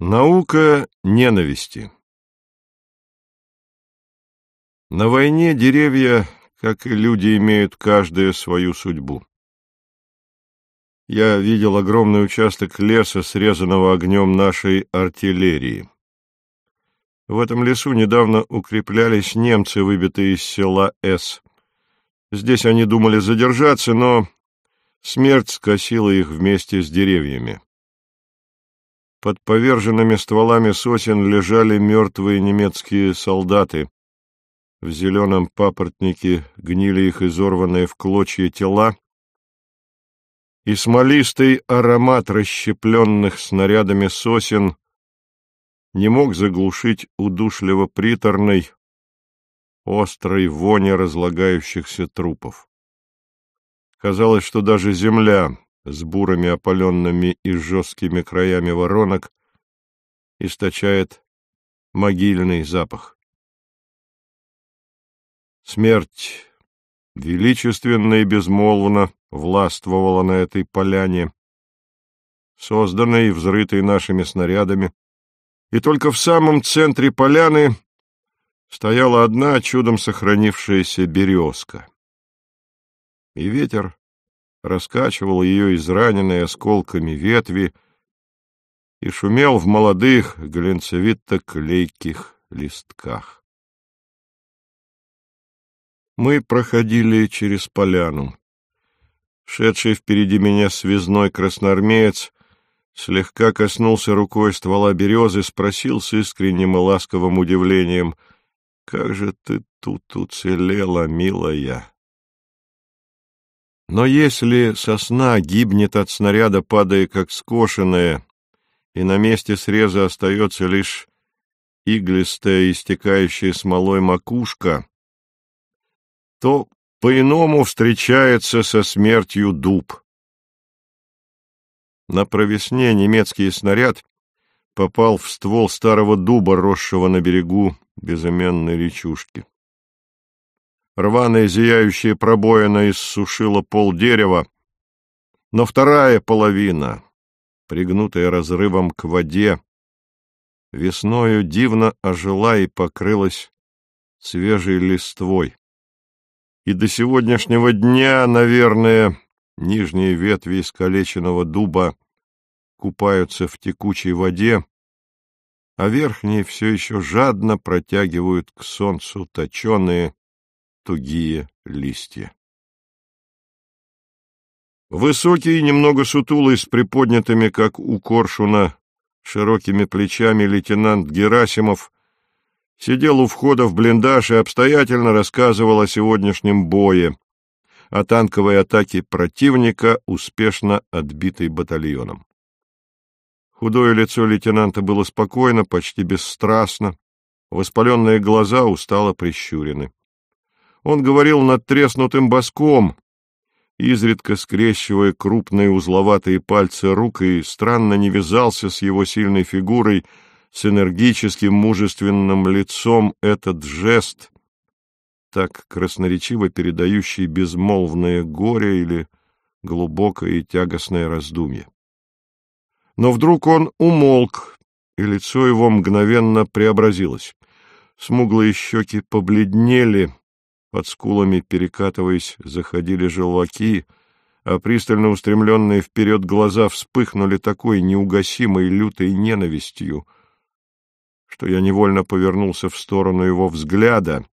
Наука ненависти На войне деревья, как и люди, имеют каждая свою судьбу. Я видел огромный участок леса, срезанного огнем нашей артиллерии. В этом лесу недавно укреплялись немцы, выбитые из села С. Здесь они думали задержаться, но смерть скосила их вместе с деревьями. Под поверженными стволами сосен лежали мертвые немецкие солдаты. В зеленом папоротнике гнили их изорванные в клочья тела, и смолистый аромат расщепленных снарядами сосен не мог заглушить удушливо приторной, острой вони разлагающихся трупов. Казалось, что даже земля с бурыми опаленными и жесткими краями воронок источает могильный запах. Смерть величественно и безмолвно властвовала на этой поляне, созданной и взрытой нашими снарядами, и только в самом центре поляны стояла одна чудом сохранившаяся березка. И ветер раскачивал ее израненные осколками ветви и шумел в молодых глинцевито-клейких листках. Мы проходили через поляну. Шедший впереди меня связной красноармеец слегка коснулся рукой ствола березы, спросил с искренним и ласковым удивлением, «Как же ты тут уцелела, милая?» Но если сосна гибнет от снаряда, падая как скошенная, и на месте среза остается лишь иглистая, истекающая смолой макушка, то по-иному встречается со смертью дуб. На провесне немецкий снаряд попал в ствол старого дуба, росшего на берегу безыменной речушки. Рваная зияющая пробоина иссушила пол дерева, но вторая половина, пригнутая разрывом к воде, весною дивно ожила и покрылась свежей листвой. И до сегодняшнего дня, наверное, нижние ветви искалеченного дуба купаются в текучей воде, а верхние все еще жадно протягивают к солнцу точеные, тугие листья. Высокий, немного сутулый, с приподнятыми, как у коршуна, широкими плечами лейтенант Герасимов сидел у входа в блиндаж и обстоятельно рассказывал о сегодняшнем бое, о танковой атаке противника, успешно отбитой батальоном. Худое лицо лейтенанта было спокойно, почти бесстрастно, воспаленные глаза устало прищурены. Он говорил над треснутым боском, изредка скрещивая крупные узловатые пальцы рук, и странно не вязался с его сильной фигурой, с энергическим мужественным лицом этот жест, так красноречиво передающий безмолвное горе или глубокое и тягостное раздумье. Но вдруг он умолк, и лицо его мгновенно преобразилось. Смуглые щеки побледнели, под скулами, перекатываясь, заходили желваки, а пристально устремленные вперед глаза вспыхнули такой неугасимой лютой ненавистью, что я невольно повернулся в сторону его взгляда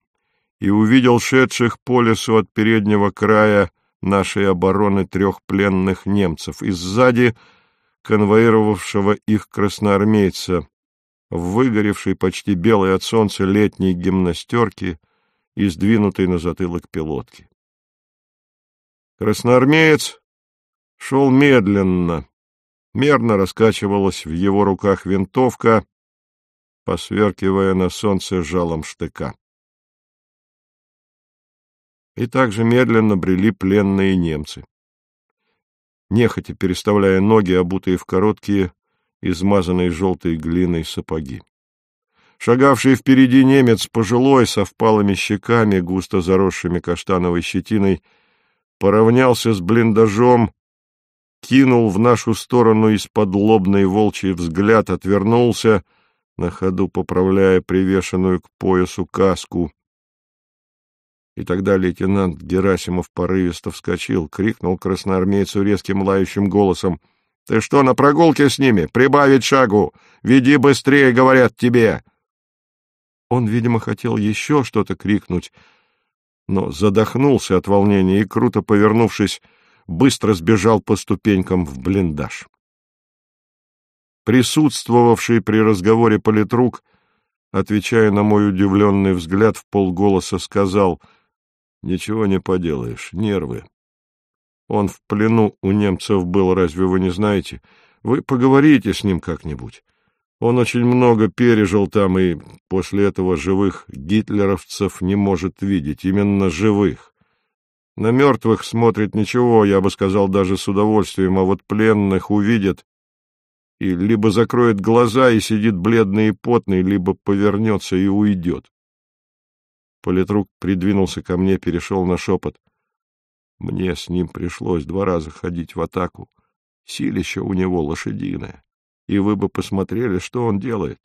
и увидел шедших по лесу от переднего края нашей обороны трех пленных немцев и сзади конвоировавшего их красноармейца в выгоревшей почти белой от солнца летней гимнастерке — и сдвинутой на затылок пилотки. Красноармеец шел медленно, мерно раскачивалась в его руках винтовка, посверкивая на солнце жалом штыка. И также медленно брели пленные немцы. Нехотя переставляя ноги, обутые в короткие, измазанные желтой глиной сапоги. Шагавший впереди немец, пожилой, со впалыми щеками, густо заросшими каштановой щетиной, поравнялся с блиндажом, кинул в нашу сторону из-под лобный волчий взгляд, отвернулся, на ходу поправляя привешенную к поясу каску. И тогда лейтенант Герасимов порывисто вскочил, крикнул красноармейцу резким лающим голосом. — Ты что, на прогулке с ними? Прибавить шагу! Веди быстрее, говорят тебе! Он, видимо, хотел еще что-то крикнуть, но задохнулся от волнения и, круто повернувшись, быстро сбежал по ступенькам в блиндаж. Присутствовавший при разговоре политрук, отвечая на мой удивленный взгляд, в полголоса сказал — Ничего не поделаешь, нервы. Он в плену у немцев был, разве вы не знаете? Вы поговорите с ним как-нибудь. Он очень много пережил там и после этого живых гитлеровцев не может видеть, именно живых. На мертвых смотрит ничего, я бы сказал, даже с удовольствием, а вот пленных увидит и либо закроет глаза и сидит бледный и потный, либо повернется и уйдет. Политрук придвинулся ко мне, перешел на шепот. Мне с ним пришлось два раза ходить в атаку. Силище у него лошадиное. И вы бы посмотрели, что он делает.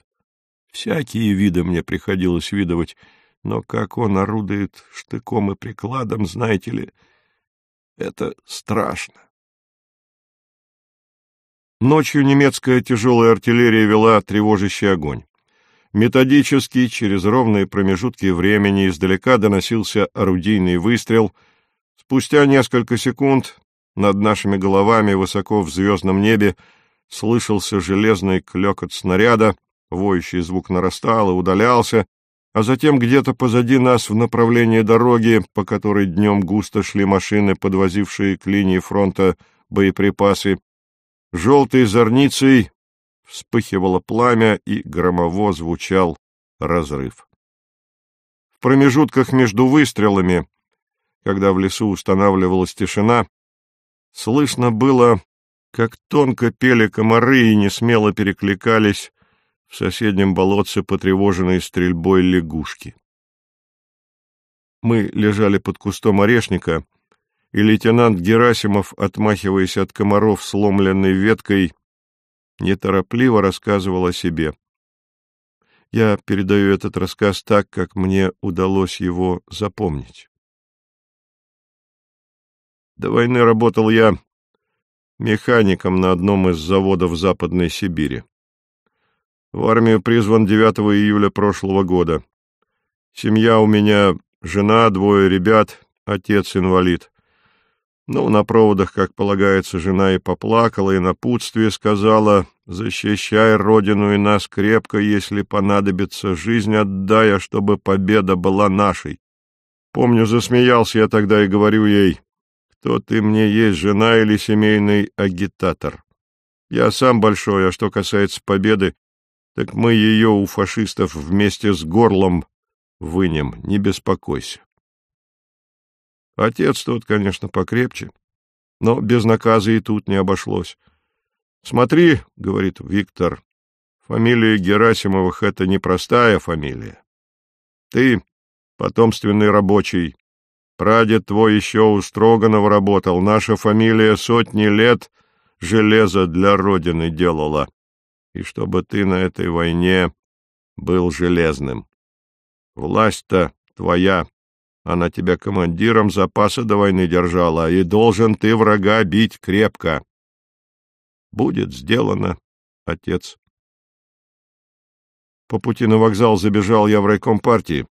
Всякие виды мне приходилось видывать, но как он орудует штыком и прикладом, знаете ли, это страшно. Ночью немецкая тяжелая артиллерия вела тревожащий огонь. Методически, через ровные промежутки времени, издалека доносился орудийный выстрел. Спустя несколько секунд над нашими головами, высоко в звездном небе, слышался железный клекот снаряда, воющий звук нарастал и удалялся, а затем где-то позади нас в направлении дороги, по которой днем густо шли машины, подвозившие к линии фронта боеприпасы, желтой зорницей вспыхивало пламя, и громово звучал разрыв. В промежутках между выстрелами, когда в лесу устанавливалась тишина, слышно было, как тонко пели комары и несмело перекликались в соседнем болотце потревоженные стрельбой лягушки. Мы лежали под кустом орешника, и лейтенант Герасимов, отмахиваясь от комаров сломленной веткой, неторопливо рассказывал о себе. Я передаю этот рассказ так, как мне удалось его запомнить. До войны работал я механиком на одном из заводов Западной Сибири. В армию призван 9 июля прошлого года. Семья у меня жена, двое ребят, отец инвалид. Ну, на проводах, как полагается, жена и поплакала, и на путстве сказала, «Защищай родину и нас крепко, если понадобится, жизнь отдай, а чтобы победа была нашей». Помню, засмеялся я тогда и говорю ей, «Кто ты мне есть, жена или семейный агитатор?» Я сам большой, а что касается победы, так мы ее у фашистов вместе с горлом вынем, не беспокойся. Отец тот, конечно, покрепче, но без наказа и тут не обошлось. «Смотри», — говорит Виктор, — «фамилия Герасимовых — это непростая фамилия. Ты потомственный рабочий, прадед твой еще у Строганова работал, наша фамилия сотни лет железо для Родины делала, и чтобы ты на этой войне был железным. Власть-то твоя, она тебя командиром запаса до войны держала, и должен ты врага бить крепко. Будет сделано, отец. По пути на вокзал забежал я в райком партии.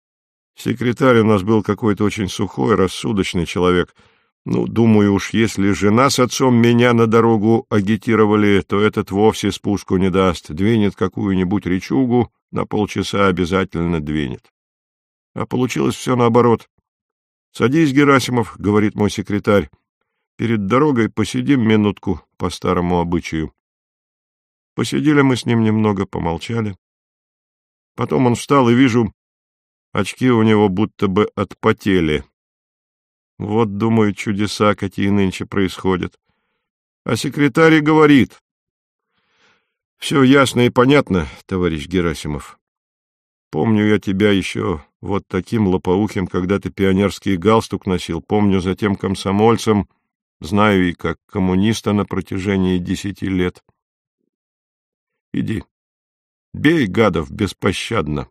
Секретарь у нас был какой-то очень сухой, рассудочный человек. Ну, думаю уж, если жена с отцом меня на дорогу агитировали, то этот вовсе спуску не даст. Двинет какую-нибудь речугу, на полчаса обязательно двинет. А получилось все наоборот. «Садись, Герасимов», — говорит мой секретарь. «Перед дорогой посидим минутку по старому обычаю». Посидели мы с ним немного, помолчали. Потом он встал, и вижу, очки у него будто бы отпотели. Вот, думаю, чудеса, какие нынче происходят. А секретарь говорит. Все ясно и понятно, товарищ Герасимов. Помню я тебя еще вот таким лопоухим, когда ты пионерский галстук носил. Помню затем комсомольцем, знаю и как коммуниста на протяжении десяти лет. Иди, бей гадов беспощадно.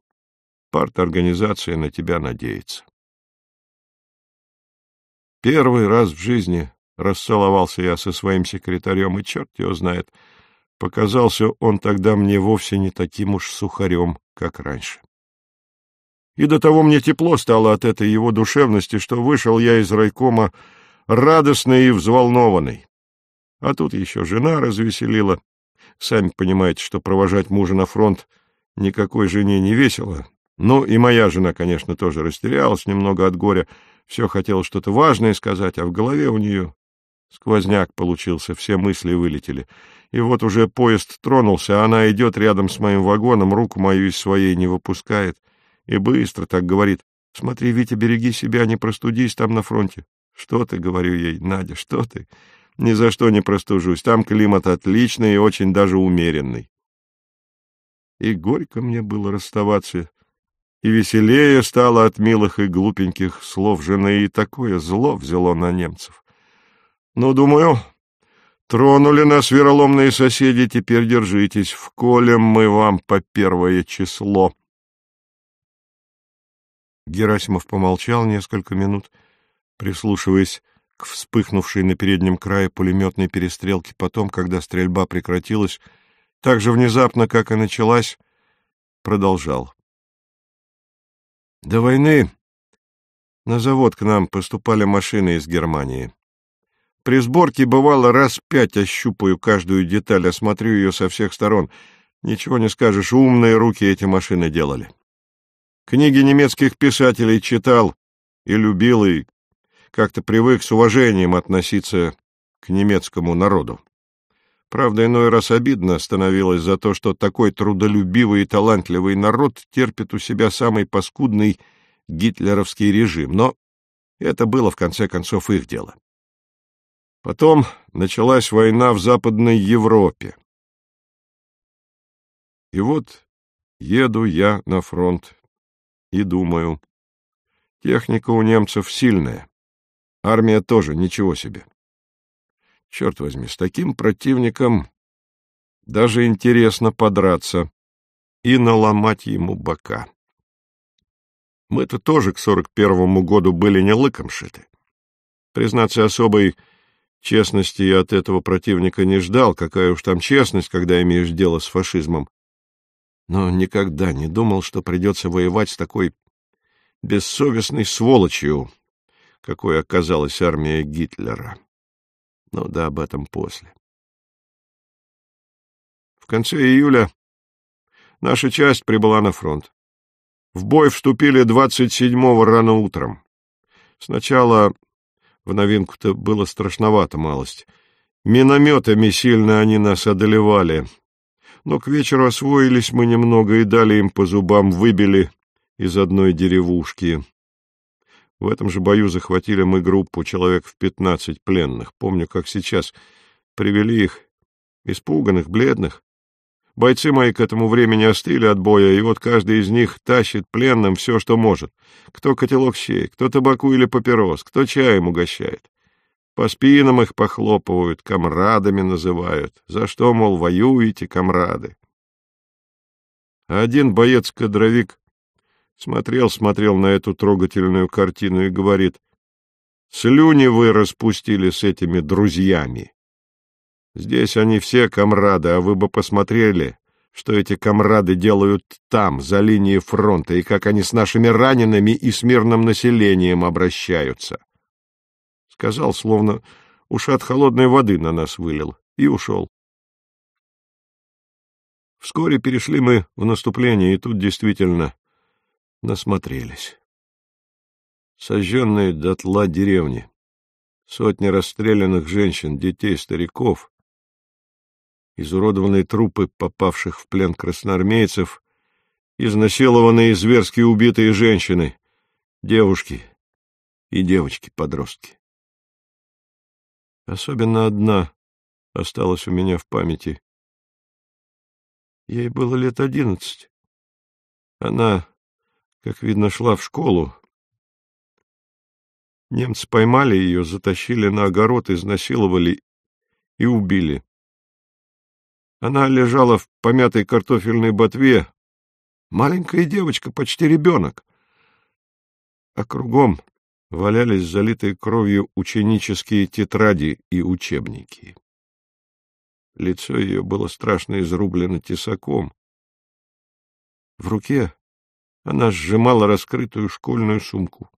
Парт-организация на тебя надеется. Первый раз в жизни расцеловался я со своим секретарем, и черт его знает, показался он тогда мне вовсе не таким уж сухарем, как раньше. И до того мне тепло стало от этой его душевности, что вышел я из райкома радостный и взволнованный. А тут еще жена развеселила. Сами понимаете, что провожать мужа на фронт никакой жене не весело. Ну, и моя жена, конечно, тоже растерялась немного от горя. Все хотела что-то важное сказать, а в голове у нее сквозняк получился, все мысли вылетели. И вот уже поезд тронулся, а она идет рядом с моим вагоном, руку мою из своей не выпускает — и быстро так говорит. Смотри, Витя, береги себя, не простудись там на фронте. Что ты, говорю ей, Надя, что ты? Ни за что не простужусь. Там климат отличный и очень даже умеренный. И горько мне было расставаться, и веселее стало от милых и глупеньких слов жены, и такое зло взяло на немцев. Ну, думаю, тронули нас вероломные соседи, теперь держитесь, вколем мы вам по первое число. Герасимов помолчал несколько минут, прислушиваясь к вспыхнувшей на переднем крае пулеметной перестрелке. Потом, когда стрельба прекратилась, так же внезапно, как и началась, продолжал. До войны на завод к нам поступали машины из Германии. При сборке бывало раз пять ощупаю каждую деталь, осмотрю ее со всех сторон. Ничего не скажешь, умные руки эти машины делали. Книги немецких писателей читал и любил, и как-то привык с уважением относиться к немецкому народу. Правда, иной раз обидно становилось за то, что такой трудолюбивый и талантливый народ терпит у себя самый паскудный гитлеровский режим, но это было, в конце концов, их дело. Потом началась война в Западной Европе. И вот еду я на фронт и думаю. Техника у немцев сильная. Армия тоже ничего себе. Черт возьми, с таким противником даже интересно подраться и наломать ему бока. Мы-то тоже к сорок первому году были не лыком шиты. Признаться, особой честности я от этого противника не ждал, какая уж там честность, когда имеешь дело с фашизмом но никогда не думал, что придется воевать с такой бессовестной сволочью, какой оказалась армия Гитлера. Но да об этом после. В конце июля наша часть прибыла на фронт. В бой вступили 27-го рано утром. Сначала в новинку-то было страшновато малость. Минометами сильно они нас одолевали — но к вечеру освоились мы немного и дали им по зубам, выбили из одной деревушки. В этом же бою захватили мы группу, человек в пятнадцать пленных. Помню, как сейчас привели их, испуганных, бледных. Бойцы мои к этому времени остыли от боя, и вот каждый из них тащит пленным все, что может. Кто котелок щей, кто табаку или папирос, кто чаем угощает. По спинам их похлопывают, комрадами называют. За что, мол, воюете, комрады? Один боец-кадровик смотрел-смотрел на эту трогательную картину и говорит, «Слюни вы распустили с этими друзьями. Здесь они все комрады, а вы бы посмотрели, что эти комрады делают там, за линией фронта, и как они с нашими ранеными и с мирным населением обращаются». Сказал, словно ушат холодной воды на нас вылил, и ушел. Вскоре перешли мы в наступление, и тут действительно насмотрелись. Сожженные дотла деревни, сотни расстрелянных женщин, детей, стариков, изуродованные трупы попавших в плен красноармейцев, изнасилованные и зверски убитые женщины, девушки и девочки-подростки. Особенно одна осталась у меня в памяти. Ей было лет одиннадцать. Она, как видно, шла в школу. Немцы поймали ее, затащили на огород, изнасиловали и убили. Она лежала в помятой картофельной ботве. Маленькая девочка, почти ребенок. А кругом валялись залитые кровью ученические тетради и учебники. Лицо ее было страшно изрублено тесаком. В руке она сжимала раскрытую школьную сумку.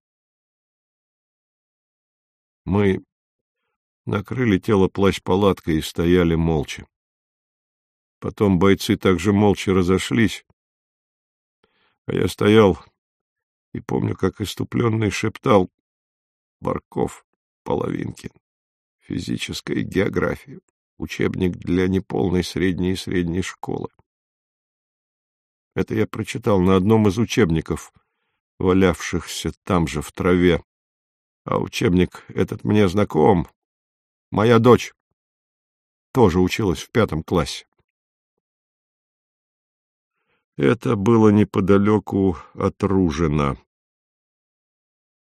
Мы накрыли тело плащ-палаткой и стояли молча. Потом бойцы также молча разошлись, а я стоял и помню, как иступленный шептал Барков Половинкин. Физическая география. Учебник для неполной средней и средней школы. Это я прочитал на одном из учебников, валявшихся там же в траве. А учебник этот мне знаком. Моя дочь тоже училась в пятом классе. Это было неподалеку от Ружина.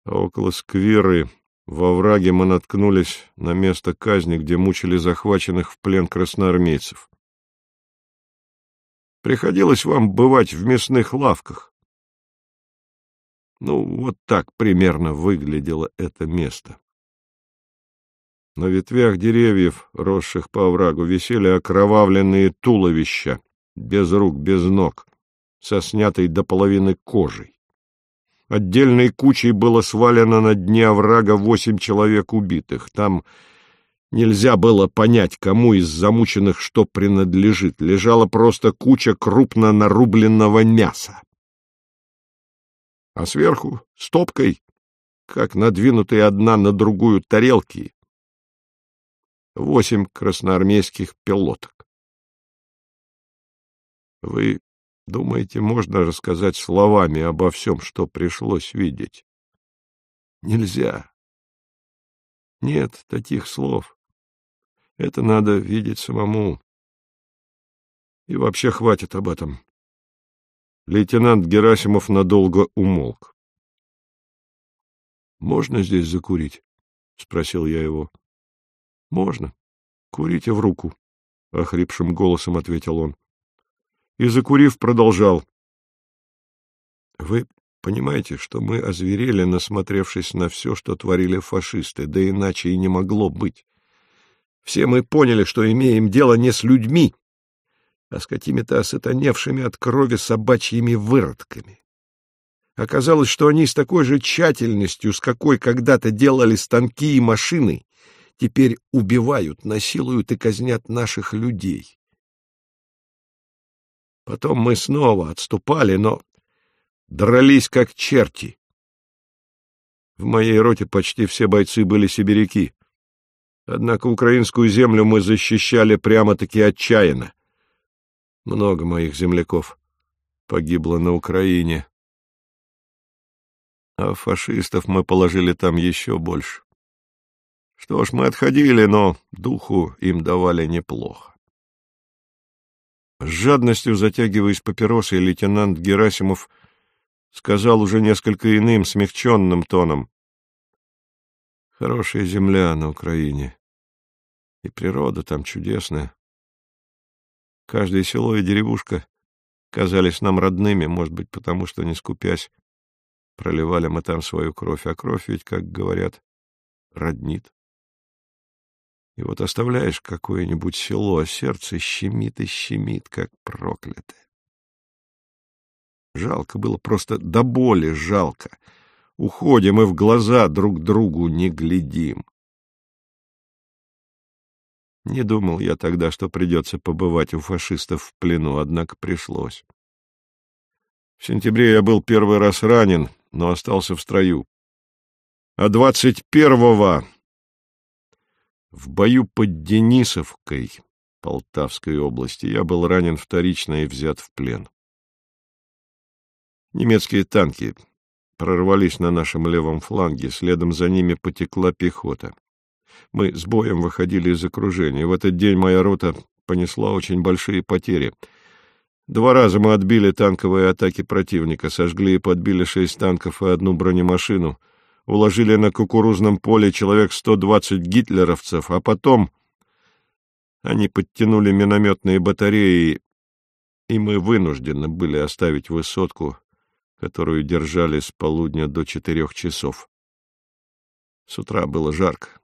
А около скверы во враге мы наткнулись на место казни, где мучили захваченных в плен красноармейцев. Приходилось вам бывать в мясных лавках. Ну, вот так примерно выглядело это место. На ветвях деревьев, росших по оврагу, висели окровавленные туловища, без рук, без ног, со снятой до половины кожей. Отдельной кучей было свалено на дне оврага восемь человек убитых. Там Нельзя было понять, кому из замученных что принадлежит. Лежала просто куча крупно нарубленного мяса. А сверху, стопкой, как надвинутые одна на другую тарелки, восемь красноармейских пилоток. Вы думаете, можно рассказать словами обо всем, что пришлось видеть? Нельзя. Нет таких слов. Это надо видеть самому. И вообще хватит об этом. Лейтенант Герасимов надолго умолк. «Можно здесь закурить?» — спросил я его. «Можно. Курите в руку», — охрипшим голосом ответил он. И, закурив, продолжал. «Вы понимаете, что мы озверели, насмотревшись на все, что творили фашисты, да иначе и не могло быть. Все мы поняли, что имеем дело не с людьми, а с какими-то осатаневшими от крови собачьими выродками. Оказалось, что они с такой же тщательностью, с какой когда-то делали станки и машины, теперь убивают, насилуют и казнят наших людей. Потом мы снова отступали, но дрались как черти. В моей роте почти все бойцы были сибиряки. Однако украинскую землю мы защищали прямо-таки отчаянно. Много моих земляков погибло на Украине. А фашистов мы положили там еще больше. Что ж, мы отходили, но духу им давали неплохо. С жадностью затягиваясь папиросой, лейтенант Герасимов сказал уже несколько иным, смягченным тоном. Хорошая земля на Украине. И природа там чудесная. Каждое село и деревушка казались нам родными, может быть, потому что, не скупясь, проливали мы там свою кровь, а кровь ведь, как говорят, роднит. И вот оставляешь какое-нибудь село, а сердце щемит и щемит, как проклятое. Жалко было, просто до боли жалко. Уходим и в глаза друг другу не глядим. Не думал я тогда, что придется побывать у фашистов в плену, однако пришлось. В сентябре я был первый раз ранен, но остался в строю. А двадцать первого в бою под Денисовкой Полтавской области я был ранен вторично и взят в плен. Немецкие танки прорвались на нашем левом фланге, следом за ними потекла пехота. Мы с боем выходили из окружения. В этот день моя рота понесла очень большие потери. Два раза мы отбили танковые атаки противника, сожгли и подбили шесть танков и одну бронемашину. уложили на кукурузном поле человек 120 гитлеровцев, а потом они подтянули минометные батареи, и мы вынуждены были оставить высотку, которую держали с полудня до четырех часов. С утра было жарко.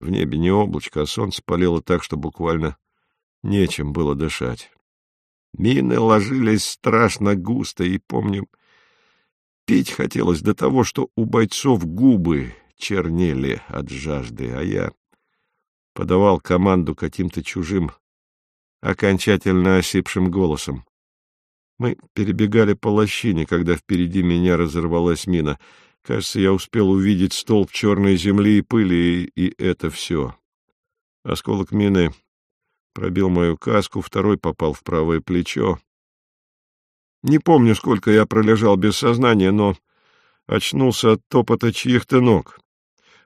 В небе не облачко, а солнце палило так, что буквально нечем было дышать. Мины ложились страшно густо, и, помню, пить хотелось до того, что у бойцов губы чернели от жажды, а я подавал команду каким-то чужим, окончательно осипшим голосом. Мы перебегали по лощине, когда впереди меня разорвалась мина. Кажется, я успел увидеть столб черной земли и пыли, и, и это все. Осколок мины пробил мою каску, второй попал в правое плечо. Не помню, сколько я пролежал без сознания, но очнулся от топота чьих-то ног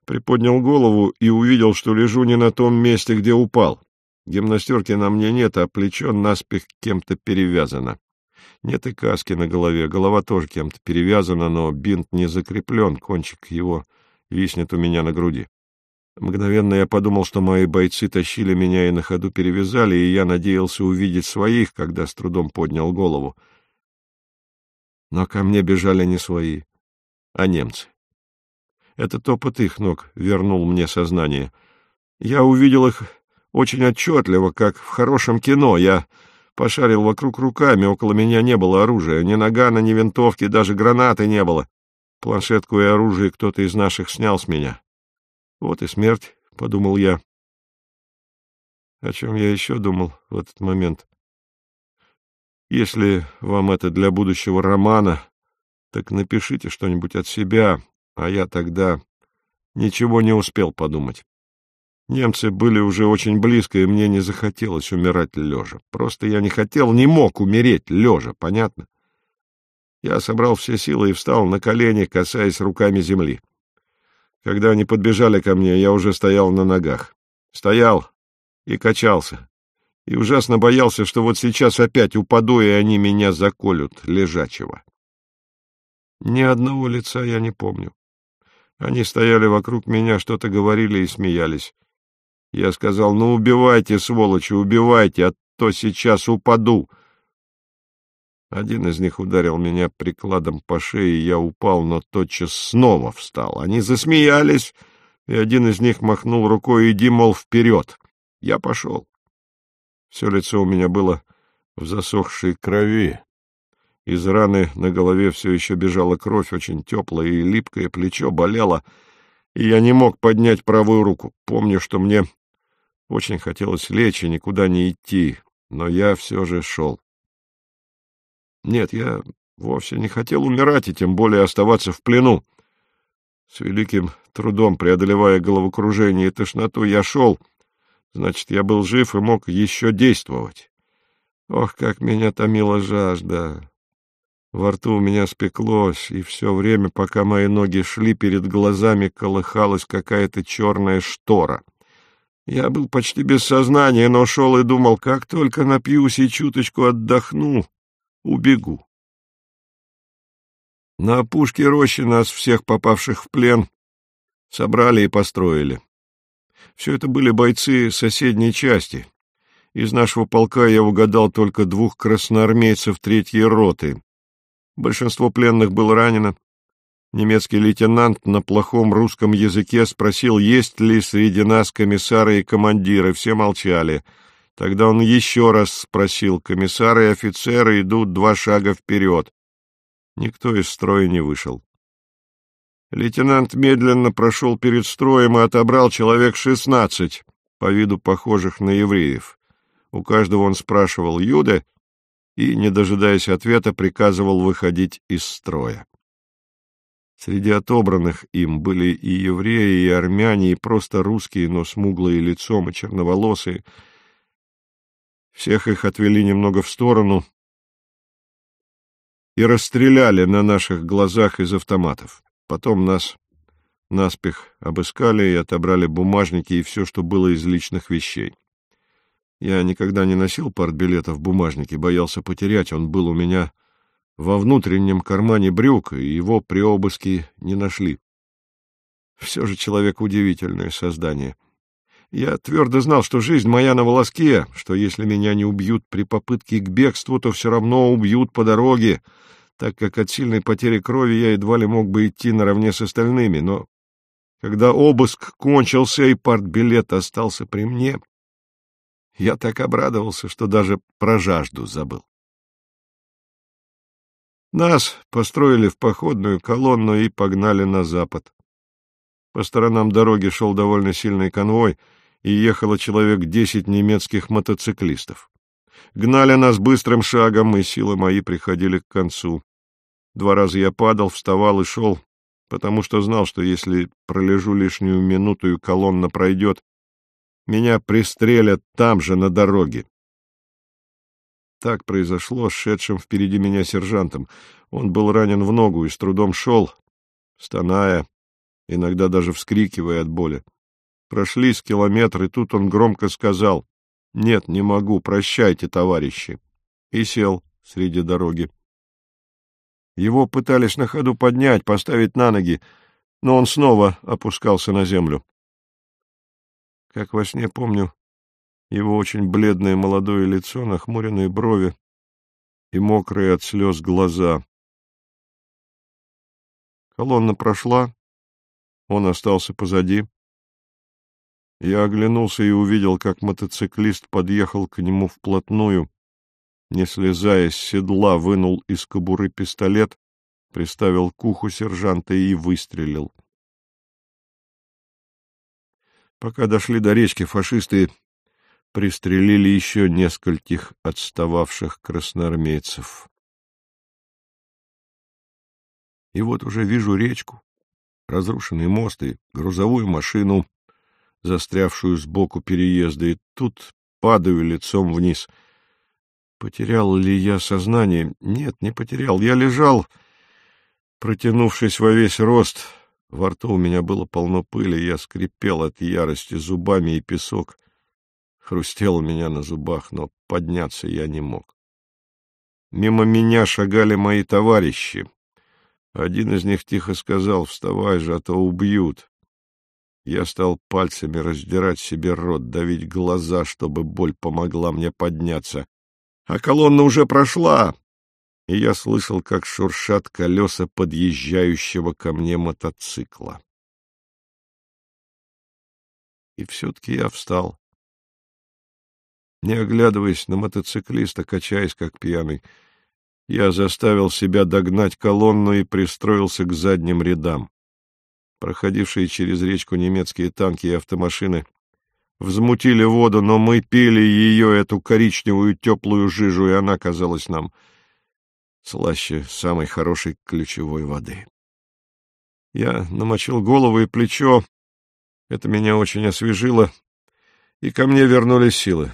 приподнял голову и увидел, что лежу не на том месте, где упал. Гимнастерки на мне нет, а плечо наспех кем-то перевязано. Нет и каски на голове, голова тоже кем-то перевязана, но бинт не закреплен, кончик его виснет у меня на груди. Мгновенно я подумал, что мои бойцы тащили меня и на ходу перевязали, и я надеялся увидеть своих, когда с трудом поднял голову. Но ко мне бежали не свои, а немцы. Этот опыт их ног вернул мне сознание. Я увидел их очень отчетливо, как в хорошем кино. Я пошарил вокруг руками, около меня не было оружия, ни нагана, ни винтовки, даже гранаты не было. Планшетку и оружие кто-то из наших снял с меня. Вот и смерть, — подумал я. О чем я еще думал в этот момент? Если вам это для будущего романа, так напишите что-нибудь от себя, а я тогда ничего не успел подумать. Немцы были уже очень близко, и мне не захотелось умирать лежа. Просто я не хотел, не мог умереть лежа, понятно? Я собрал все силы и встал на колени, касаясь руками земли. Когда они подбежали ко мне, я уже стоял на ногах. Стоял и качался. И ужасно боялся, что вот сейчас опять упаду, и они меня заколют, лежачего. Ни одного лица я не помню. Они стояли вокруг меня, что-то говорили и смеялись. Я сказал, ну убивайте, сволочи, убивайте, а то сейчас упаду. Один из них ударил меня прикладом по шее, я упал, но тотчас снова встал. Они засмеялись, и один из них махнул рукой, иди, мол, вперед. Я пошел. Все лицо у меня было в засохшей крови. Из раны на голове все еще бежала кровь, очень теплая и липкое плечо болело, и я не мог поднять правую руку. Помню, что мне очень хотелось лечь и никуда не идти, но я все же шел. Нет, я вовсе не хотел умирать и тем более оставаться в плену. С великим трудом преодолевая головокружение и тошноту, я шел, значит, я был жив и мог еще действовать. Ох, как меня томила жажда! Во рту у меня спеклось, и все время, пока мои ноги шли, перед глазами колыхалась какая-то черная штора. Я был почти без сознания, но шел и думал, как только напьюсь и чуточку отдохну, убегу. На опушке рощи нас, всех попавших в плен, собрали и построили. Все это были бойцы соседней части. Из нашего полка я угадал только двух красноармейцев третьей роты, Большинство пленных было ранено. Немецкий лейтенант на плохом русском языке спросил, есть ли среди нас комиссары и командиры. Все молчали. Тогда он еще раз спросил, комиссары и офицеры идут два шага вперед. Никто из строя не вышел. Лейтенант медленно прошел перед строем и отобрал человек шестнадцать, по виду похожих на евреев. У каждого он спрашивал «Юда?» и, не дожидаясь ответа, приказывал выходить из строя. Среди отобранных им были и евреи, и армяне, и просто русские, но смуглые лицом и черноволосые. Всех их отвели немного в сторону и расстреляли на наших глазах из автоматов. Потом нас наспех обыскали и отобрали бумажники и все, что было из личных вещей. Я никогда не носил партбилета в бумажнике, боялся потерять. Он был у меня во внутреннем кармане брюк, и его при обыске не нашли. Все же человек удивительное создание. Я твердо знал, что жизнь моя на волоске, что если меня не убьют при попытке к бегству, то все равно убьют по дороге, так как от сильной потери крови я едва ли мог бы идти наравне с остальными. Но когда обыск кончился и партбилет остался при мне, я так обрадовался, что даже про жажду забыл. Нас построили в походную колонну и погнали на запад. По сторонам дороги шел довольно сильный конвой, и ехало человек десять немецких мотоциклистов. Гнали нас быстрым шагом, и силы мои приходили к концу. Два раза я падал, вставал и шел, потому что знал, что если пролежу лишнюю минуту и колонна пройдет, меня пристрелят там же, на дороге. Так произошло с шедшим впереди меня сержантом. Он был ранен в ногу и с трудом шел, стоная, иногда даже вскрикивая от боли. Прошли с километр, и тут он громко сказал «Нет, не могу, прощайте, товарищи!» и сел среди дороги. Его пытались на ходу поднять, поставить на ноги, но он снова опускался на землю. Как во сне помню его очень бледное молодое лицо, нахмуренные брови и мокрые от слез глаза. Колонна прошла, он остался позади. Я оглянулся и увидел, как мотоциклист подъехал к нему вплотную, не слезая с седла, вынул из кобуры пистолет, приставил к уху сержанта и выстрелил. Пока дошли до речки, фашисты пристрелили еще нескольких отстававших красноармейцев. И вот уже вижу речку, разрушенный мост и грузовую машину, застрявшую сбоку переезда, и тут падаю лицом вниз. Потерял ли я сознание? Нет, не потерял. Я лежал, протянувшись во весь рост, во рту у меня было полно пыли, я скрипел от ярости зубами, и песок хрустел у меня на зубах, но подняться я не мог. Мимо меня шагали мои товарищи. Один из них тихо сказал, вставай же, а то убьют. Я стал пальцами раздирать себе рот, давить глаза, чтобы боль помогла мне подняться. А колонна уже прошла, и я слышал, как шуршат колеса подъезжающего ко мне мотоцикла. И все-таки я встал. Не оглядываясь на мотоциклиста, качаясь как пьяный, я заставил себя догнать колонну и пристроился к задним рядам. Проходившие через речку немецкие танки и автомашины взмутили воду, но мы пили ее, эту коричневую теплую жижу, и она казалась нам слаще самой хорошей ключевой воды. Я намочил голову и плечо, это меня очень освежило, и ко мне вернулись силы.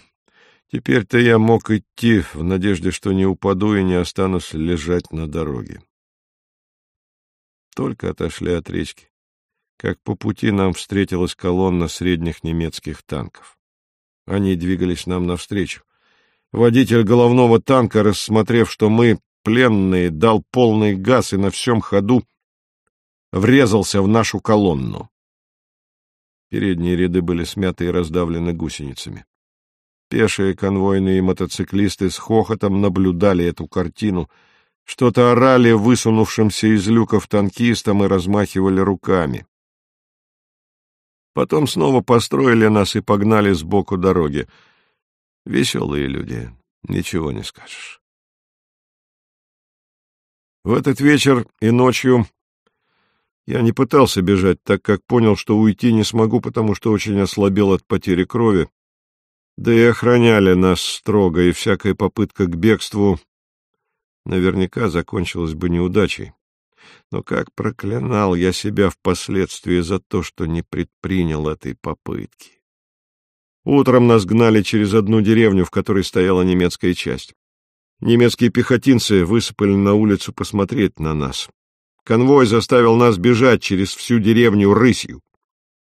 Теперь-то я мог идти в надежде, что не упаду и не останусь лежать на дороге. Только отошли от речки, как по пути нам встретилась колонна средних немецких танков. Они двигались нам навстречу. Водитель головного танка, рассмотрев, что мы пленные, дал полный газ и на всем ходу врезался в нашу колонну. Передние ряды были смяты и раздавлены гусеницами. Пешие конвойные мотоциклисты с хохотом наблюдали эту картину, что-то орали высунувшимся из люков танкистам и размахивали руками. Потом снова построили нас и погнали сбоку дороги. Веселые люди, ничего не скажешь. В этот вечер и ночью я не пытался бежать, так как понял, что уйти не смогу, потому что очень ослабел от потери крови. Да и охраняли нас строго, и всякая попытка к бегству наверняка закончилась бы неудачей. Но как проклинал я себя впоследствии за то, что не предпринял этой попытки. Утром нас гнали через одну деревню, в которой стояла немецкая часть. Немецкие пехотинцы высыпали на улицу посмотреть на нас. Конвой заставил нас бежать через всю деревню рысью.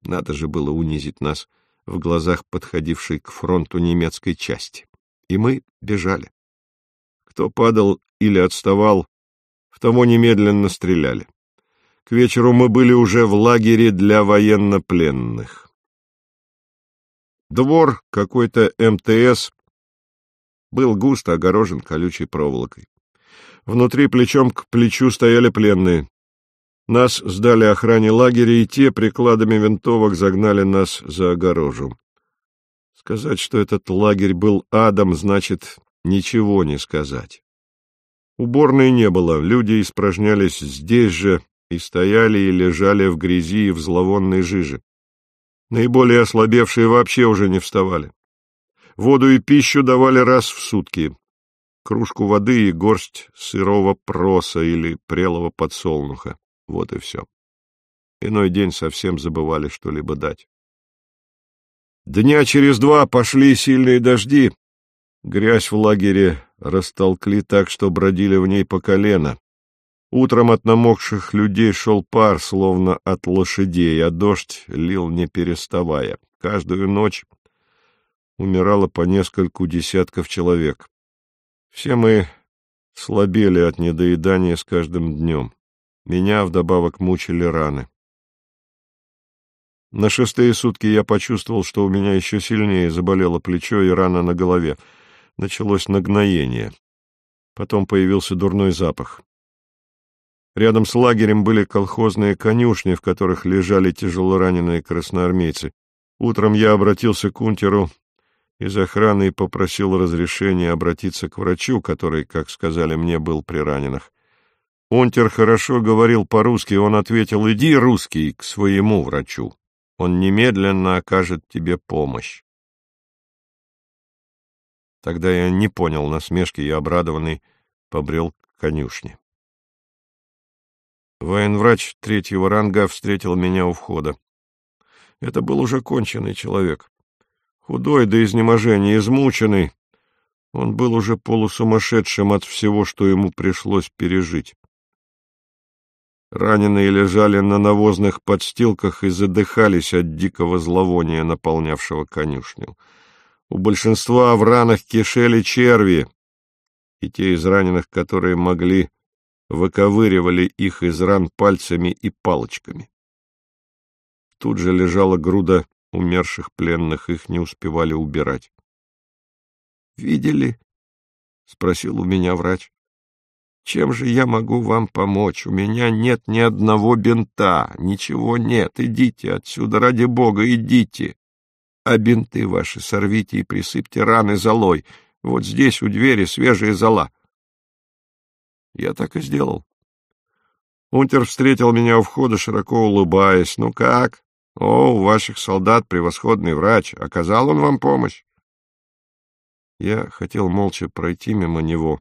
Надо же было унизить нас в глазах подходившей к фронту немецкой части. И мы бежали. Кто падал или отставал, в того немедленно стреляли. К вечеру мы были уже в лагере для военнопленных. Двор какой-то МТС был густо огорожен колючей проволокой. Внутри плечом к плечу стояли пленные. Нас сдали охране лагеря, и те прикладами винтовок загнали нас за огорожу. Сказать, что этот лагерь был адом, значит ничего не сказать. Уборной не было, люди испражнялись здесь же и стояли и лежали в грязи и в зловонной жиже. Наиболее ослабевшие вообще уже не вставали. Воду и пищу давали раз в сутки. Кружку воды и горсть сырого проса или прелого подсолнуха. Вот и все. Иной день совсем забывали что-либо дать. Дня через два пошли сильные дожди. Грязь в лагере растолкли так, что бродили в ней по колено. Утром от намокших людей шел пар, словно от лошадей, а дождь лил не переставая. Каждую ночь умирало по нескольку десятков человек. Все мы слабели от недоедания с каждым днем. Меня вдобавок мучили раны. На шестые сутки я почувствовал, что у меня еще сильнее заболело плечо и рана на голове. Началось нагноение. Потом появился дурной запах. Рядом с лагерем были колхозные конюшни, в которых лежали тяжелораненые красноармейцы. Утром я обратился к унтеру из охраны и попросил разрешения обратиться к врачу, который, как сказали мне, был при раненых. Унтер хорошо говорил по-русски, он ответил «Иди, русский, к своему врачу» он немедленно окажет тебе помощь. Тогда я не понял насмешки и, обрадованный, побрел к конюшне. Военврач третьего ранга встретил меня у входа. Это был уже конченый человек. Худой до изнеможения, измученный. Он был уже полусумасшедшим от всего, что ему пришлось пережить. Раненые лежали на навозных подстилках и задыхались от дикого зловония, наполнявшего конюшню. У большинства в ранах кишели черви, и те из раненых, которые могли, выковыривали их из ран пальцами и палочками. Тут же лежала груда умерших пленных, их не успевали убирать. «Видели?» — спросил у меня врач. Чем же я могу вам помочь? У меня нет ни одного бинта, ничего нет. Идите отсюда, ради бога, идите. А бинты ваши сорвите и присыпьте раны золой. Вот здесь у двери свежая зола. Я так и сделал. Унтер встретил меня у входа, широко улыбаясь. «Ну как? О, у ваших солдат превосходный врач. Оказал он вам помощь?» Я хотел молча пройти мимо него,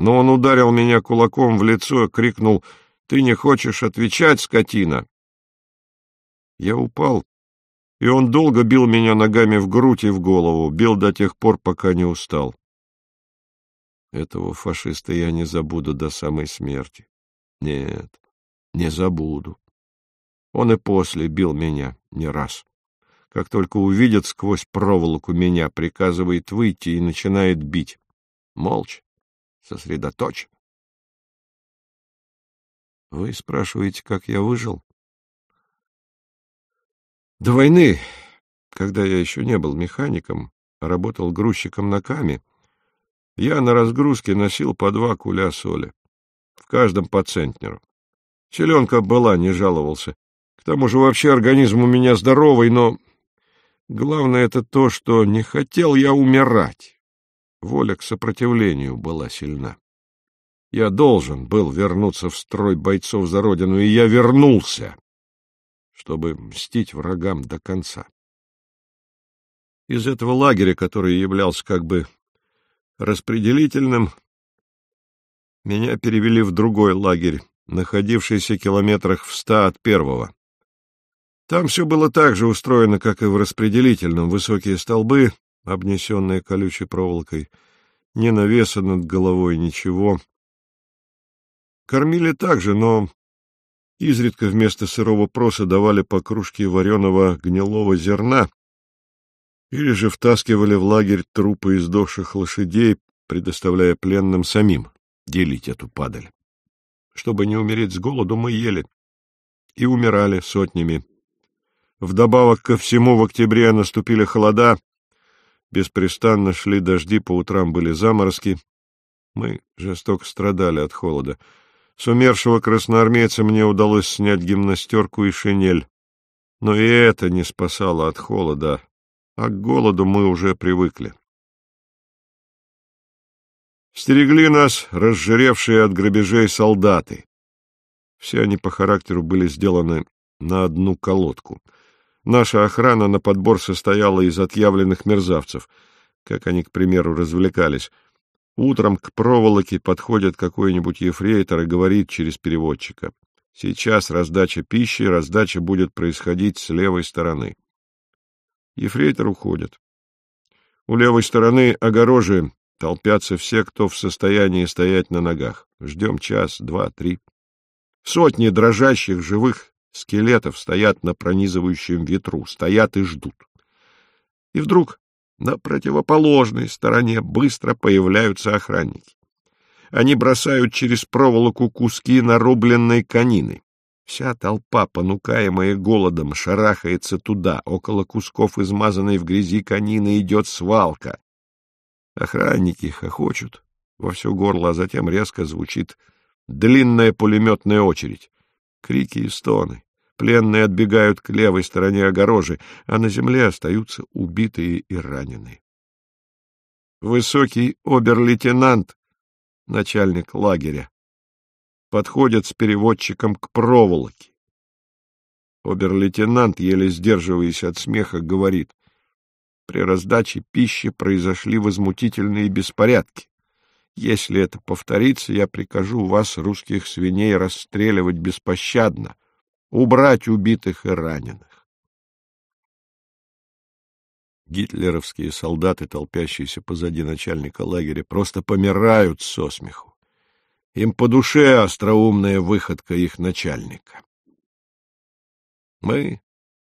но он ударил меня кулаком в лицо и крикнул «Ты не хочешь отвечать, скотина!» Я упал, и он долго бил меня ногами в грудь и в голову, бил до тех пор, пока не устал. Этого фашиста я не забуду до самой смерти. Нет, не забуду. Он и после бил меня не раз. Как только увидит сквозь проволоку меня, приказывает выйти и начинает бить. Молча, сосредоточен. Вы спрашиваете, как я выжил? До войны, когда я еще не был механиком, а работал грузчиком на каме, я на разгрузке носил по два куля соли, в каждом по центнеру. Селенка была, не жаловался. К тому же вообще организм у меня здоровый, но главное это то, что не хотел я умирать. Воля к сопротивлению была сильна. Я должен был вернуться в строй бойцов за родину, и я вернулся, чтобы мстить врагам до конца. Из этого лагеря, который являлся как бы распределительным, меня перевели в другой лагерь, находившийся километрах в ста от первого. Там все было так же устроено, как и в распределительном. Высокие столбы, обнесенная колючей проволокой, ни навеса над головой, ничего. Кормили так же, но изредка вместо сырого проса давали по кружке вареного гнилого зерна или же втаскивали в лагерь трупы издохших лошадей, предоставляя пленным самим делить эту падаль. Чтобы не умереть с голоду, мы ели. И умирали сотнями. Вдобавок ко всему в октябре наступили холода, беспрестанно шли дожди, по утрам были заморозки. Мы жестоко страдали от холода. С умершего красноармейца мне удалось снять гимнастерку и шинель. Но и это не спасало от холода, а к голоду мы уже привыкли. Стерегли нас разжиревшие от грабежей солдаты. Все они по характеру были сделаны на одну колодку. Наша охрана на подбор состояла из отъявленных мерзавцев, как они, к примеру, развлекались. Утром к проволоке подходит какой-нибудь ефрейтор и говорит через переводчика. Сейчас раздача пищи, раздача будет происходить с левой стороны. Ефрейтор уходит. У левой стороны огорожи толпятся все, кто в состоянии стоять на ногах. Ждем час, два, три. Сотни дрожащих живых скелетов стоят на пронизывающем ветру, стоят и ждут. И вдруг на противоположной стороне быстро появляются охранники. Они бросают через проволоку куски нарубленной конины. Вся толпа, понукаемая голодом, шарахается туда. Около кусков измазанной в грязи конины идет свалка. Охранники хохочут во все горло, а затем резко звучит длинная пулеметная очередь. Крики и стоны. Пленные отбегают к левой стороне огорожи, а на земле остаются убитые и раненые. Высокий обер-лейтенант, начальник лагеря, подходит с переводчиком к проволоке. Обер-лейтенант, еле сдерживаясь от смеха, говорит, при раздаче пищи произошли возмутительные беспорядки. Если это повторится, я прикажу вас, русских свиней, расстреливать беспощадно, убрать убитых и раненых. Гитлеровские солдаты, толпящиеся позади начальника лагеря, просто помирают со смеху. Им по душе остроумная выходка их начальника. Мы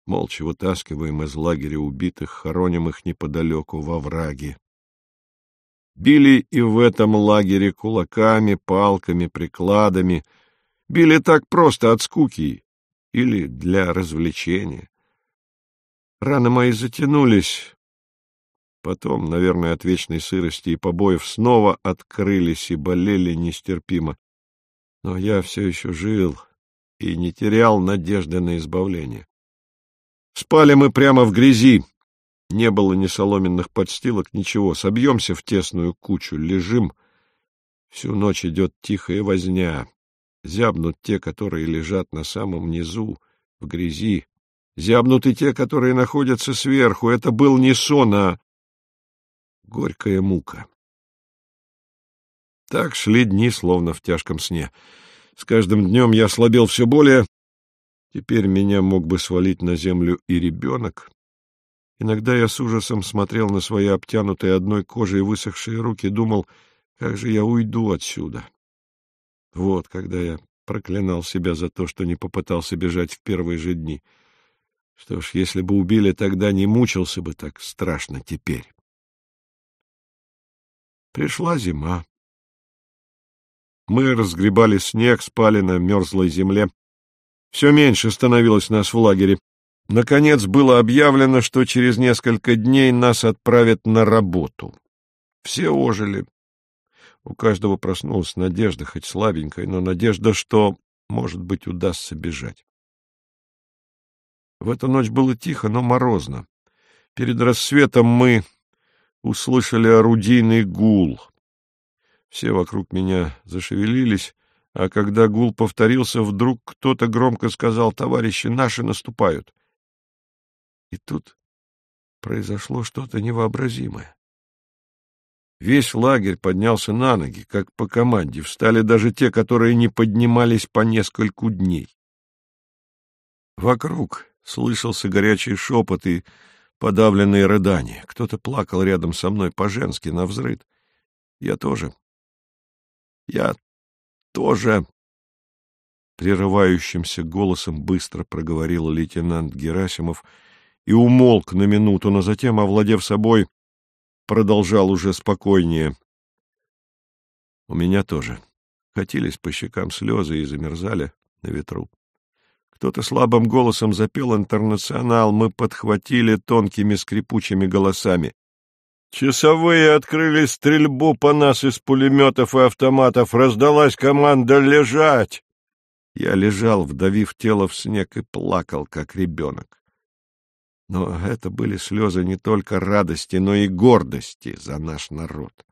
молча вытаскиваем из лагеря убитых, хороним их неподалеку во враге. Били и в этом лагере кулаками, палками, прикладами. Били так просто от скуки или для развлечения. Раны мои затянулись. Потом, наверное, от вечной сырости и побоев снова открылись и болели нестерпимо. Но я все еще жил и не терял надежды на избавление. Спали мы прямо в грязи. Не было ни соломенных подстилок, ничего. Собьемся в тесную кучу, лежим. Всю ночь идет тихая возня. Зябнут те, которые лежат на самом низу, в грязи. Зябнут и те, которые находятся сверху. Это был не сон, а горькая мука. Так шли дни, словно в тяжком сне. С каждым днем я слабел все более. Теперь меня мог бы свалить на землю и ребенок. Иногда я с ужасом смотрел на свои обтянутые одной кожей высохшие руки, думал, как же я уйду отсюда. Вот когда я проклинал себя за то, что не попытался бежать в первые же дни. Что ж, если бы убили тогда, не мучился бы так страшно теперь. Пришла зима. Мы разгребали снег, спали на мерзлой земле. Все меньше становилось нас в лагере. Наконец было объявлено, что через несколько дней нас отправят на работу. Все ожили, у каждого проснулась надежда, хоть слабенькая, но надежда, что, может быть, удастся бежать. В эту ночь было тихо, но морозно. Перед рассветом мы услышали орудийный гул. Все вокруг меня зашевелились, а когда гул повторился, вдруг кто-то громко сказал «Товарищи, наши наступают!» И тут произошло что-то невообразимое. Весь лагерь поднялся на ноги, как по команде, встали даже те, которые не поднимались по нескольку дней. Вокруг слышался горячий шепот и подавленные рыдания. Кто-то плакал рядом со мной по-женски, навзрыд. Я тоже. Я тоже. Прерывающимся голосом быстро проговорил лейтенант Герасимов и умолк на минуту, но затем, овладев собой, продолжал уже спокойнее. У меня тоже. Катились по щекам слезы и замерзали на ветру. Кто-то слабым голосом запел «Интернационал», мы подхватили тонкими скрипучими голосами. Часовые открыли стрельбу по нас из пулеметов и автоматов. Раздалась команда «Лежать!». Я лежал, вдавив тело в снег, и плакал, как ребенок. Но это были слезы не только радости, но и гордости за наш народ.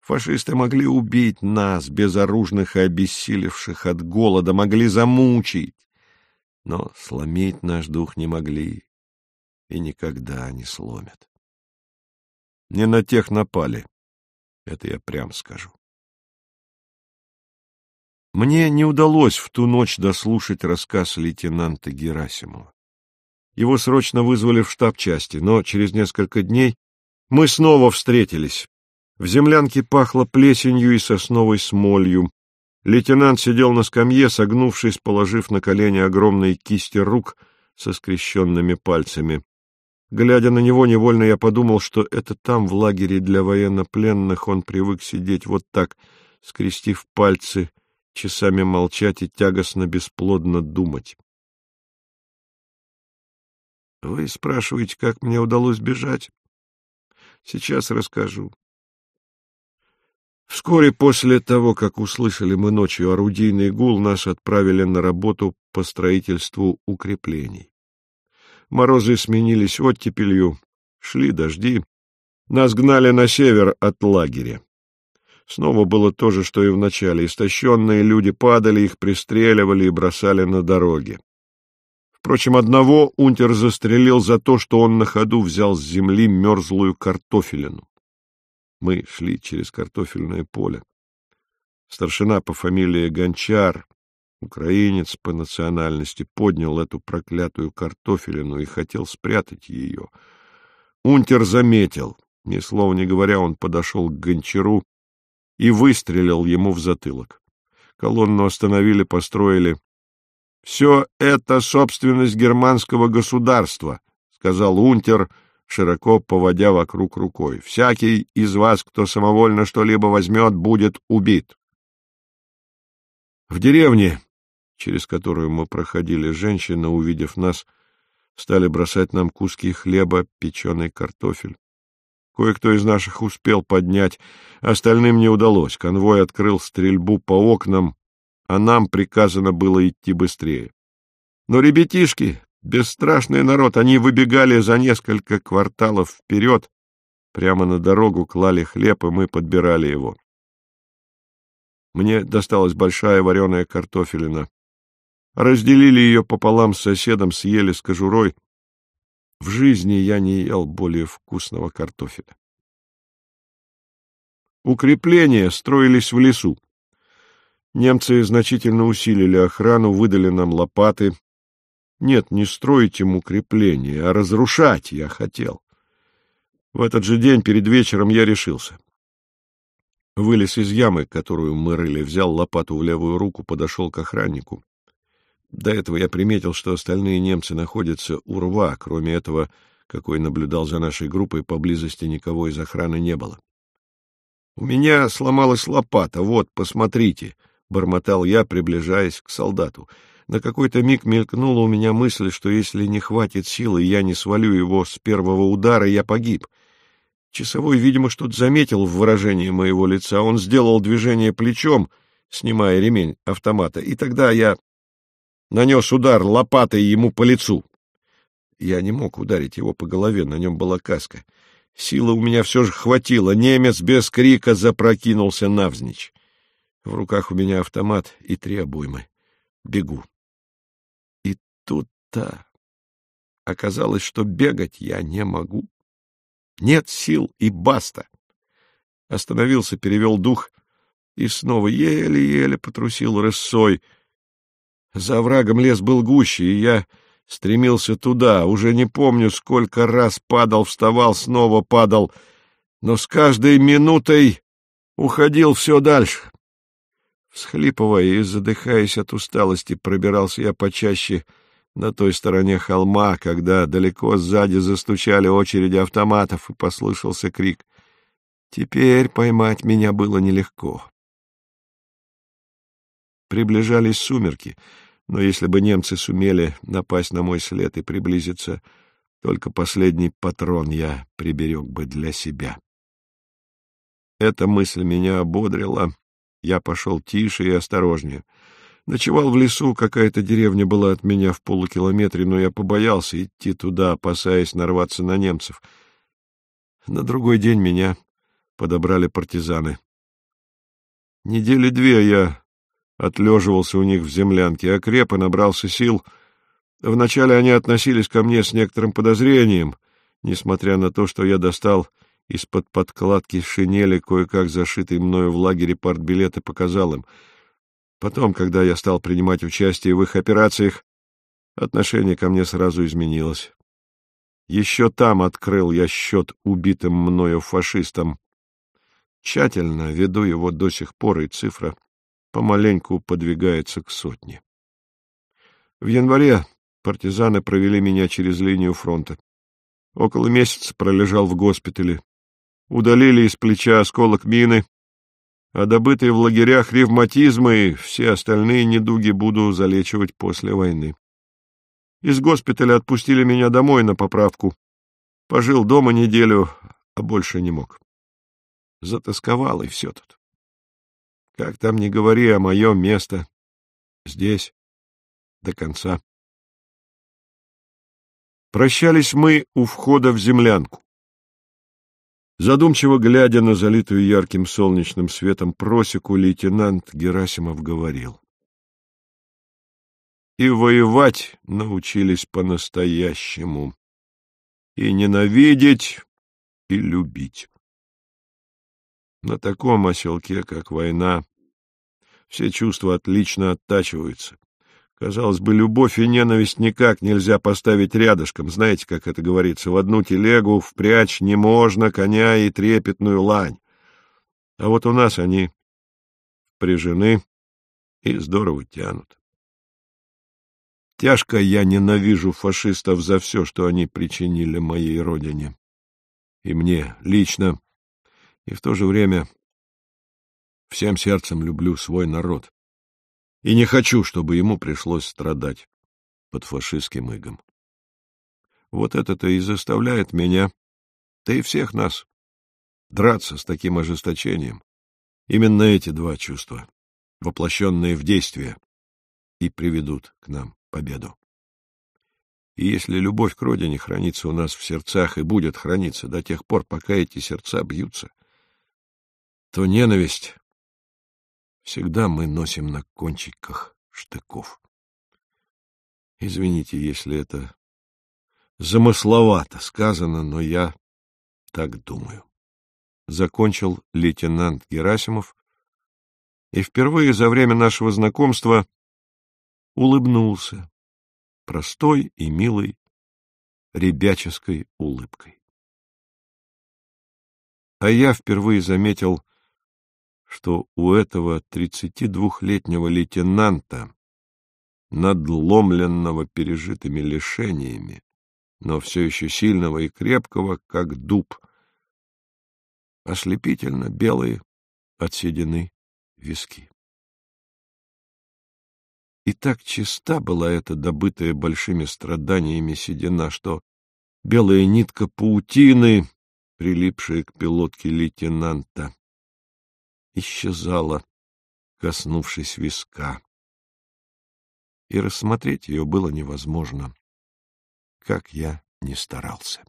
Фашисты могли убить нас, безоружных и обессилевших от голода, могли замучить, но сломить наш дух не могли и никогда не сломят. Не на тех напали, это я прям скажу. Мне не удалось в ту ночь дослушать рассказ лейтенанта Герасимова. Его срочно вызвали в штаб части, но через несколько дней мы снова встретились. В землянке пахло плесенью и сосновой смолью. Лейтенант сидел на скамье, согнувшись, положив на колени огромные кисти рук со скрещенными пальцами. Глядя на него, невольно я подумал, что это там, в лагере для военнопленных, он привык сидеть вот так, скрестив пальцы, часами молчать и тягостно бесплодно думать. Вы спрашиваете, как мне удалось бежать? Сейчас расскажу. Вскоре после того, как услышали мы ночью орудийный гул, нас отправили на работу по строительству укреплений. Морозы сменились оттепелью, шли дожди. Нас гнали на север от лагеря. Снова было то же, что и в начале. Истощенные люди падали, их пристреливали и бросали на дороге. Впрочем, одного унтер застрелил за то, что он на ходу взял с земли мерзлую картофелину. Мы шли через картофельное поле. Старшина по фамилии Гончар, украинец по национальности, поднял эту проклятую картофелину и хотел спрятать ее. Унтер заметил. Ни слова не говоря, он подошел к Гончару и выстрелил ему в затылок. Колонну остановили, построили. — Все это собственность германского государства, — сказал Унтер, — широко поводя вокруг рукой. «Всякий из вас, кто самовольно что-либо возьмет, будет убит». В деревне, через которую мы проходили, женщины, увидев нас, стали бросать нам куски хлеба, печеный картофель. Кое-кто из наших успел поднять, остальным не удалось. Конвой открыл стрельбу по окнам, а нам приказано было идти быстрее. Но ребятишки, Бесстрашный народ, они выбегали за несколько кварталов вперед, прямо на дорогу клали хлеб, и мы подбирали его. Мне досталась большая вареная картофелина. Разделили ее пополам с соседом, съели с кожурой. В жизни я не ел более вкусного картофеля. Укрепления строились в лесу. Немцы значительно усилили охрану, выдали нам лопаты, нет, не строить им укрепления, а разрушать я хотел. В этот же день перед вечером я решился. Вылез из ямы, которую мы рыли, взял лопату в левую руку, подошел к охраннику. До этого я приметил, что остальные немцы находятся у рва, кроме этого, какой наблюдал за нашей группой, поблизости никого из охраны не было. — У меня сломалась лопата, вот, посмотрите, — бормотал я, приближаясь к солдату. На какой-то миг мелькнула у меня мысль, что если не хватит силы, я не свалю его с первого удара, я погиб. Часовой, видимо, что-то заметил в выражении моего лица. Он сделал движение плечом, снимая ремень автомата, и тогда я нанес удар лопатой ему по лицу. Я не мог ударить его по голове, на нем была каска. Силы у меня все же хватило. Немец без крика запрокинулся навзничь. В руках у меня автомат и три обоймы. Бегу тут-то оказалось, что бегать я не могу. Нет сил и баста. Остановился, перевел дух и снова еле-еле потрусил рысой. За врагом лес был гуще, и я стремился туда. Уже не помню, сколько раз падал, вставал, снова падал, но с каждой минутой уходил все дальше. Всхлипывая и задыхаясь от усталости, пробирался я почаще на той стороне холма, когда далеко сзади застучали очереди автоматов и послышался крик. Теперь поймать меня было нелегко. Приближались сумерки, но если бы немцы сумели напасть на мой след и приблизиться, только последний патрон я приберег бы для себя. Эта мысль меня ободрила. Я пошел тише и осторожнее. Ночевал в лесу, какая-то деревня была от меня в полукилометре, но я побоялся идти туда, опасаясь нарваться на немцев. На другой день меня подобрали партизаны. Недели две я отлеживался у них в землянке, окреп и набрался сил. Вначале они относились ко мне с некоторым подозрением, несмотря на то, что я достал из-под подкладки шинели, кое-как зашитый мною в лагере партбилет, и показал им — Потом, когда я стал принимать участие в их операциях, отношение ко мне сразу изменилось. Еще там открыл я счет убитым мною фашистам. Тщательно веду его до сих пор, и цифра помаленьку подвигается к сотне. В январе партизаны провели меня через линию фронта. Около месяца пролежал в госпитале. Удалили из плеча осколок мины, а добытые в лагерях ревматизмы и все остальные недуги буду залечивать после войны. Из госпиталя отпустили меня домой на поправку. Пожил дома неделю, а больше не мог. Затасковал, и все тут. Как там ни говори, а мое место здесь до конца. Прощались мы у входа в землянку. Задумчиво глядя на залитую ярким солнечным светом просеку, лейтенант Герасимов говорил. И воевать научились по-настоящему, и ненавидеть, и любить. На таком оселке, как война, все чувства отлично оттачиваются. Казалось бы, любовь и ненависть никак нельзя поставить рядышком. Знаете, как это говорится, в одну телегу впрячь не можно коня и трепетную лань. А вот у нас они прижены и здорово тянут. Тяжко я ненавижу фашистов за все, что они причинили моей родине. И мне лично, и в то же время всем сердцем люблю свой народ и не хочу, чтобы ему пришлось страдать под фашистским игом. Вот это-то и заставляет меня, да и всех нас, драться с таким ожесточением. Именно эти два чувства, воплощенные в действие, и приведут к нам победу. И если любовь к родине хранится у нас в сердцах и будет храниться до тех пор, пока эти сердца бьются, то ненависть всегда мы носим на кончиках штыков. Извините, если это замысловато сказано, но я так думаю. Закончил лейтенант Герасимов и впервые за время нашего знакомства улыбнулся простой и милой ребяческой улыбкой. А я впервые заметил что у этого тридцати двухлетнего лейтенанта, надломленного пережитыми лишениями, но все еще сильного и крепкого, как дуб, ослепительно белые отседены виски. И так чиста была эта добытая большими страданиями седина, что белая нитка паутины, прилипшая к пилотке лейтенанта, исчезала, коснувшись виска. И рассмотреть ее было невозможно, как я не старался.